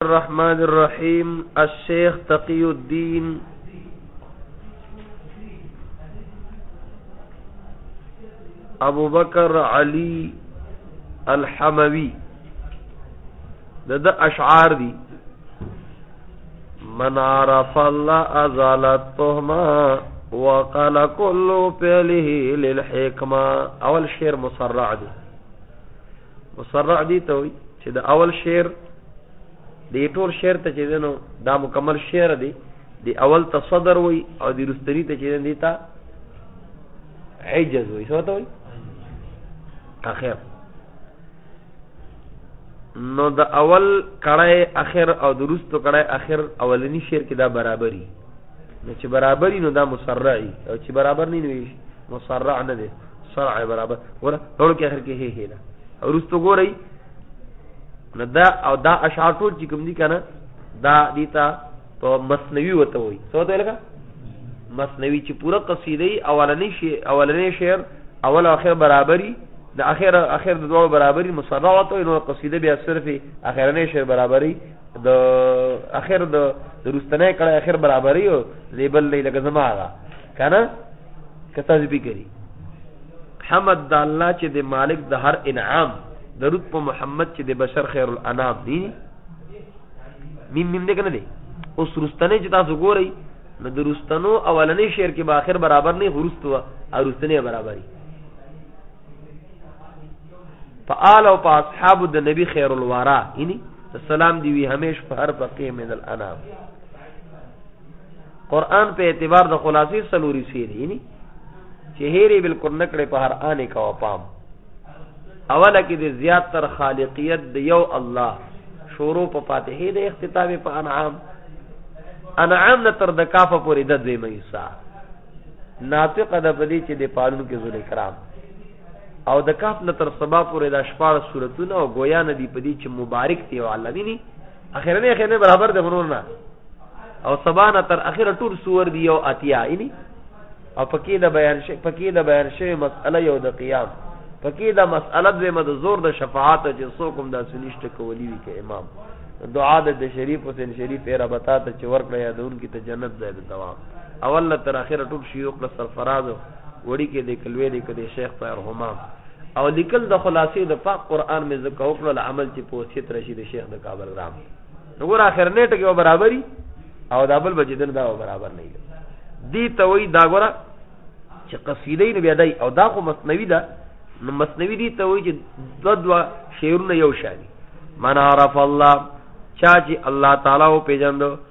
الرحمن الرحیم الشیخ تقی الدین ابو بکر علی الحموی د د اشعار دی من عرف الله ازالت تهما وقال كل فعله للحکمه اول شعر مسرع دی مسرع دي ته وي چې د اول شعر د ټول شعر ته چې دنو دا مکمل شعر دی د اول ته صدر وي او د رستنی ته چې دن دی تا عجز وي څه ته وي اخر نو د اول کړه اخر او د رستو کړه اخر اولنی شعر کې دا برابرۍ نو چې برابرۍ نو دا مسرعي او چې برابر نه نو مسرع نه دی شرع برابر ګوره ټولو کې اخر کې هي هي ده ورستو ګورئ نو دا او دا اشعار ټول چې کوم دي کنه دا دیتا په مصنوي وته وي څه ته لګا مصنوي چې پوره قصیده اولنې شی اولنې شعر اول او اخر برابرۍ د اخر اخر د دوه برابرۍ مصرعات او نو قصیده بیا صرف اخرنې شعر برابرۍ د اخر د درستنه کړه اخر برابرۍ او لیبل لګزما کنه که تسبیح کوي حمد د الله چې د مالک د هر انعام درود په محمد چې د بشر خیر الانام دی میم میم نه کنه دی اوس رستنه چې تاسو ګورئ نو د رستنو اولنې شعر کې به اخر برابر نه هرستو او رستنه برابري فعال او په اصحاب د نبی خیر الورا یعنی سلام دی وی همیش په هر فقيه من الانام قران په اعتبار د خلاصې سلوري سیر یعنی چې هېری بالکل نکړې په هر آنې کا پام اوله کې د زیات تر خالقیت د یو الله شروع په فاتحه د اختتام په انعام انعام نه تر د کاف پورې د دوی مېسا ناطق د بدی چې د پالون کې ذل کرام او د کاف نه تر سبا پورې د شپږ سورتونه او ګویا نه دی پدی چې مبارک دی او علمینی اخرنه اخرنه برابر ده منور نه او سبانا تر اخره ټول سور دی او اتیا یعنی او پکې د بیان شي پکې د بیان شي مسأله یو د قیام پکې د مسأله د مد زور د شفاعت چې څوکم دا سنشت کولی وی کې امام دعا د شریف حسین شریف ایرا بتا ته چې ورکړه یادون کی ته جنت ده د دوام اول تر اخره ټول شيوخ له سرفراز وړي کې د کلوې د کده شیخ طاهر همام او لیکل د خلاصې د پاک قران مې زکه وکړل عمل چې په وصیت رشید شیخ د کابل ګرام نو ګور اخر نه ټکه برابرۍ او دا بل بجدن دا برابر نه دی دی ته وی دا ګور چې قصیده نه بیا دی او دا خو مصنوی ده نو مصنوی دی ته وی چې دو دو شعرونه یو شانی من عرف الله چا چې الله تعالی او پیجن دو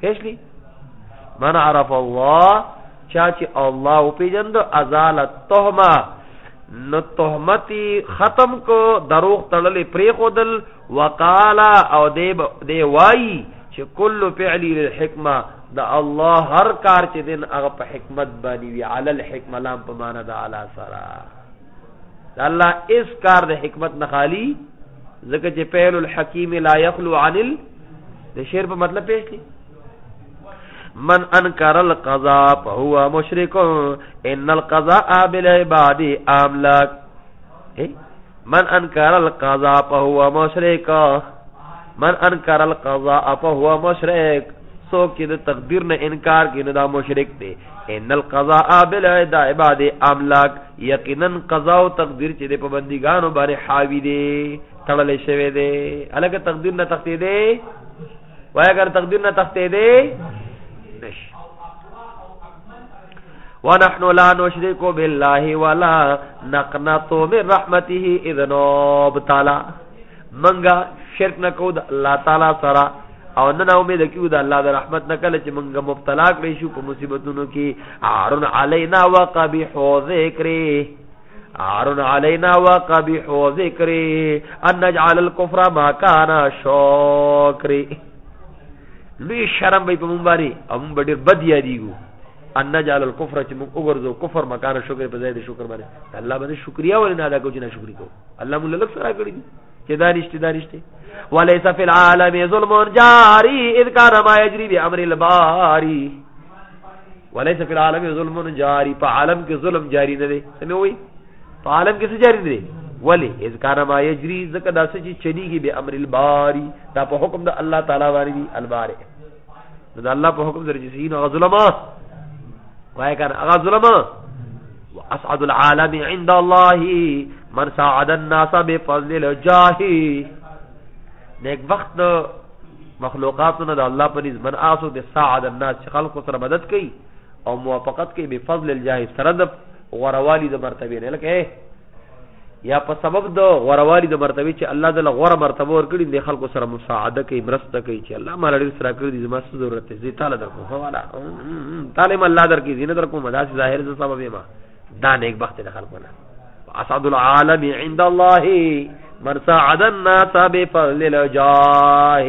پېښلی من عرف الله چا چې الله او پیجند ازال التهمه نو تهمتي ختم کو دروغ تړلې پری خودل وقالا او دی دی وای چې کل فعلی للحکمه دا الله هر کار چې دین هغه په حکمت باندې وی علی الحکمه لام په معنا د اعلی سره الله اس کار د حکمت نه خالی ځکه چې فعل الحکیم لا یخلو عن ال د شعر په مطلب پیش دي من انکر القضاء فهو مشرک ان القضاء بالعباد املاک من انکر القضاء فهو مشرک من انکر القضاء فهو مشرک څوک چې د تقدیر نه انکار کوي نو دا مشرک دی ان القضاء بالعباد املاک یقینا قضا او تقدیر چې د پابندګانو باندې حاوی دی تړلې شوی دی الګ تقدیر نه تختې دی وای اگر تقدیر نه تختې دی نش ونحن لا نشرك بالله ولا نقنط من رحمته اذ نوب تعالی منګه شرک نه کو د الله تعالی سره او نه نو امید کیو د الله د رحمت نه کله چې منګه مبتلا کړی شو په مصیبتونو کې عارن علینا وقبیح ذکری عارن علینا وقبیح ذکری ان نجعل الكفر ما كان شکری لوی شرم به په مونږ باندې او مونږ ډیر بد یادیږو ان نجعل الكفر چې موږ وګرځو کفر مکان شکر په ځای د شکر باندې الله باندې شکریا ولې نه ادا کوو چې نه شکر کوو الله موږ لږ سره کړی دي چې دا نشته دا نشته وليس في العالم ظلم جاري اذ كان ما يجري بامر الباري وليس في العالم ظلم جاري په عالم کې ظلم جاری نه دی سمې وای په عالم کې څه جاری نه دی ولی اذ کان ما یجری زکه داسې چې چلیږي به امر الباری دا په حکم د الله تعالی باندې الباری نو دا الله په حکم سره چې سینو هغه ظلم وای کنه هغه ظلم واسعد العالم عند الله من ساعد الناس بفضل الجاه نیک وخت مخلوقاتونه د الله په نسبت آسو د ساعد الناس چې خلق سره مدد کوي او موافقت کوي بفضل الجاه سره د غوروالي د مرتبه نه لکه یا په سبب د غوروالي د مرتبه چې الله تعالی غوره مرتبه ورکړي د خلکو سره مساعده کوي مرسته کوي چې الله مال ډیر سره کړی زما څه ضرورت دی تعالی درکو هو والا تعالی مال الله درکې زینت درکو مدا چې ظاهر ز سبب ما دا نیک بخت د خلکو نه اسعد العالم عند الله من ساعد الناس بفضل الجاه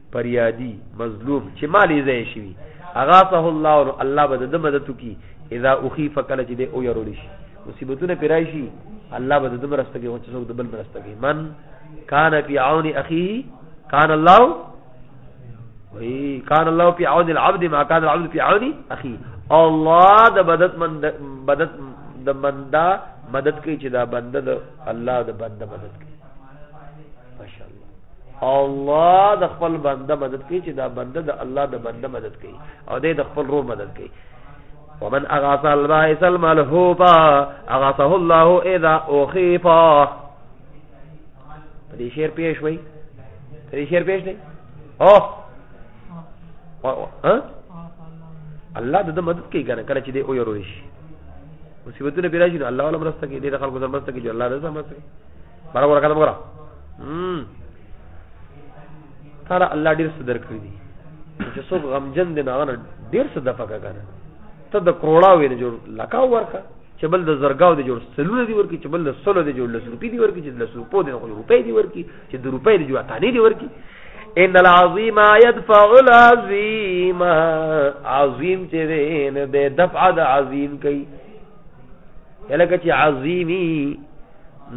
پریادی مظلوم چې مال یې ځای شوی اغاثه الله نو الله به د مدد کی اذا اخیف کله چې د او يرول شي مصیبتونه پیرای شي الله به د مرسته کوي چې څوک د بل مرسته کوي من کان فی عون اخی کان الله وی کان الله فی عون العبد ما کان العبد فی عون اخی الله د بدت من بدت د مندا مدد کوي چې دا بنده د الله د بنده مدد کوي ماشاءالله الله د خپل بنده مدد کوي چې دا بنده د الله د بنده مدد کوي او دې د خپل روح مدد کوي ومن اغاث البائس الملهوبا اغاثه الله اذا اخيفا دې شعر پیش وای دې شعر پیش نه او ها الله د مدد کوي کنه کله چې دې او یورو شي مصیبتونه پیرا شي الله ولا مرسته کوي دې خلکو سره مرسته کوي الله رضا مرسته کوي برابر وګوره کتاب وګوره تعالی الله ډیر څه درکړي دي چې څوک غمجن دي نه ډیر څه دفع کوي ته د کروڑا وې نه جوړ لکا ورکا چې بل د زرګاو دی جوړ سلونه دی ورکی چې بل د سلو دی جوړ لس روپی دی ورکی چې لس روپو دی خو روپی دی ورکی چې د روپی دی جوړ تانی دی ورکی ان العظیم يدفع العظیم عظیم چې نه د دفع د عظیم کوي لکه چې عظیمی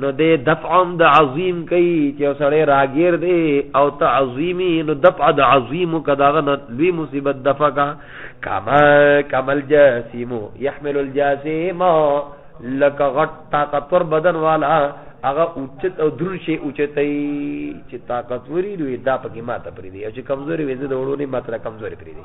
نو د دفعم د عظیم کوي چې سړی راګیر دی او ته عظیمی نو دفع د عظیم کداغه نه لوی مصیبت دفع کا کما کمل جاسم يحمل الجاسم لک غټ طاقتور بدن والا هغه اوچت او درون شي اوچتای چې طاقتوري دوی دا پکې ماته پرې دی او چې کمزوري وي زه د وړونی ماته کمزوري پرې دی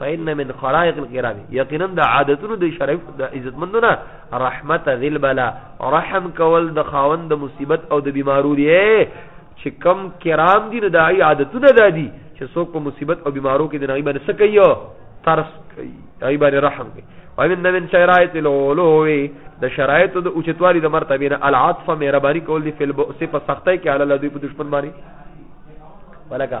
فإن من خلائق الكرام یقینا د عادتونو د شرف د عزتمندو نه رحمت ذل بلا رحم کول د خاوند د مصیبت او د بیمارو دی چې کم کرام دي د دای عادتونه دادي چې څوک په مصیبت او بیمارو کې د نغیبه نه سکیو ترس کوي دای باندې رحم کوي ومن من شرایط العلوی د شرایط د اوچتوالي د مرتبه نه العطف مهرباني کول دي فل بؤس په سختۍ کې علی لدی په دشمن باندې ولکه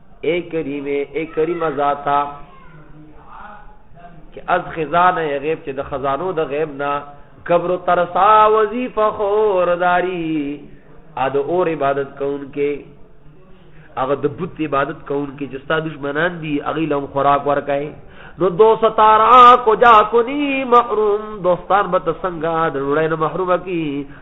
اے کریمه اے کریمه ذاتا چې از خزانه غیب چې د خزانو د غیب نه کبر ترسا وظیفه خورداری ا د اور عبادت کون کې هغه د بت عبادت کون کې چې ستاسو دشمنان دي هغه لهم خوراک ورکای نو دو ستارا کو جا کنی محروم دوستان به څنګه د وړاندې محروم کی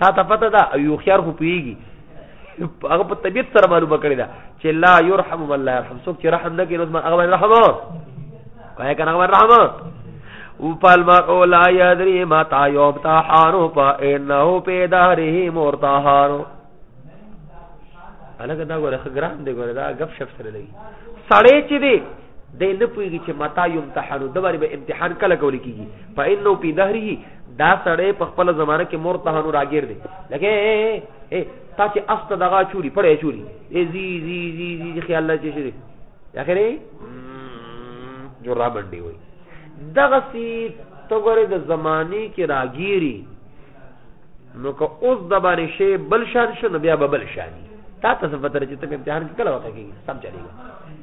تا ته پته ده او یو خيار خو پیږي هغه په طبيعت سره معلومه کړی دا چې لا يرحم من لا يرحم څوک چې رحم نه کوي نو هغه باندې رحم وای کنه هغه رحم او پالما او لا يدري ما تا يوم تا حارو پا انه پیداره مورتا حارو الګ دا ګوره خګران دی ګوره دا غب شپ سره لګي سړې چې دی دی نه پوهیږي چې متا یمتحنو د باندې به امتحان کله کول کیږي فانه فی دهره دا سړی په خپل زمانه کې مرتهنو راګیر دی لکه اے تا چې است دغه چوری پړې چوری ای زی زی زی زی خیال نه چې شری اخره جرا باندې وای دغه سی تو ګره د زمانی کې راګیری نو که اوس د باندې شی بل شان شنو بیا به بل شانی تا ته څه پته چې ته امتحان کې کله وکړې سم چلیږي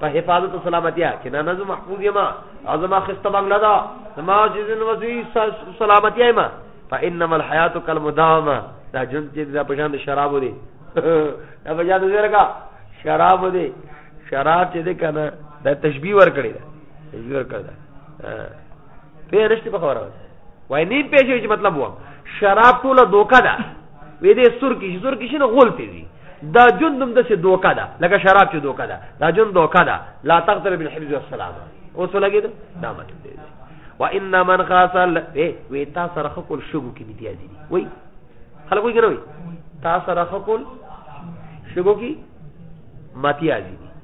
په حفاظت او سلامتیا کې نه نظم محفوظ یم اعظم خسته بنگلا دا ما جزن وزي سلامتیا یم فانما الحیات کالمدامه دا جون چې دا په شان د شراب دی دا په شان د زرګه شراب دی شراب چې ده کنه دا تشبیه ور کړی دا تشبیه ور کړی دا په رښتې په خبره وای نیم پېښې چې مطلب و شراب ټوله دوکا ده وې دې سر کې سر کې شنو غول تیزي دا جون نوم داسې دوکه ده لکه شراب چې دوکه ده دا جون دوکه ده لا تغتر بالحفظ والسلام اوس ولګېد دا مطلب دی وان من خاصل اے وی تا سره خپل شګو کې میتیا دي وای خلک وای کنه وای تا سره خپل شګو کې ماتیا دي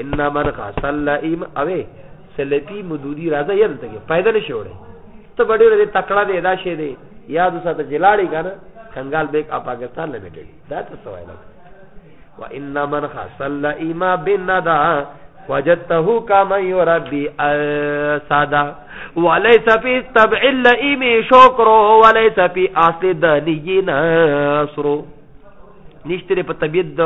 ان من غسل لئیم اوې سلفي مدودي راځه یل ته پیدا نشي وړي ته بډې ورې تکړه دی دا شی دی یاد وساته جلاړي کنه کنګال بیگ اپ پاکستان لمیټډ دا څه سوال دی وان من غسل لئیم بندا وجدته كما يربي الساده وليس في الطبع اللئيم شكر وليس في اصل دني نصر نشته په طبيعت د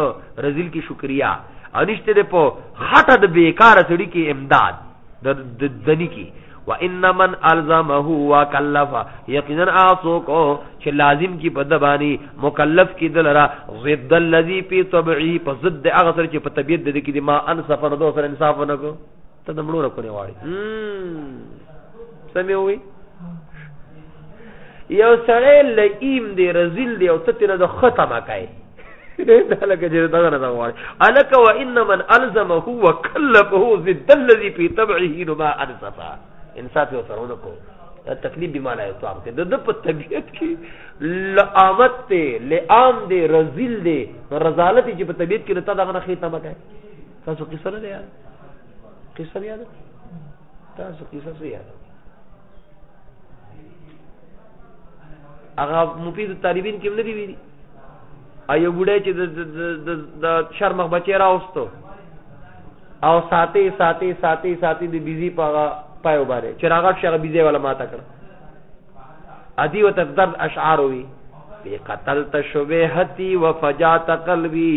رزل کې شکریا او نشته په خټه د بیکار سړي کې امداد د دني کې وان من الزمه وکلف یقینا اسو کو چې لازم کی په دبانی مکلف کی دلرا ضد الذی فی طبعی په ضد هغه سره چې په طبیعت د کې ما ان سفر دو سره انصاف نه کو ته د مړو رکونه واړي سمې وي یو سړی لئیم دی رزیل دی او ته تینا د ختمه کوي دا لکه چې دا نه دا واړي الک و ان من الزم هو کلبه ضد الذي في طبعه ما انصفا انصاف یو سره ونکو تکلیف به معنی تو هغه د په طبیعت کې لامت ته لام دی رزیل دی رزالت چې په طبیعت کې نه تا دا نه خېټه مکه تاسو قصه نه یاد قصه نه یاد تاسو قصه څه یاد هغه مفید طالبین کې نه دی ویلي ایو بډای چې د د شرمخ بچی راوستو او ساتي ساتي ساتي ساتي د بيزي په پایو باندې چې راغټ شغه بيزي ولا ماته کړ ادي وت درد اشعار وي قتلت شبهتي وفجات قلبي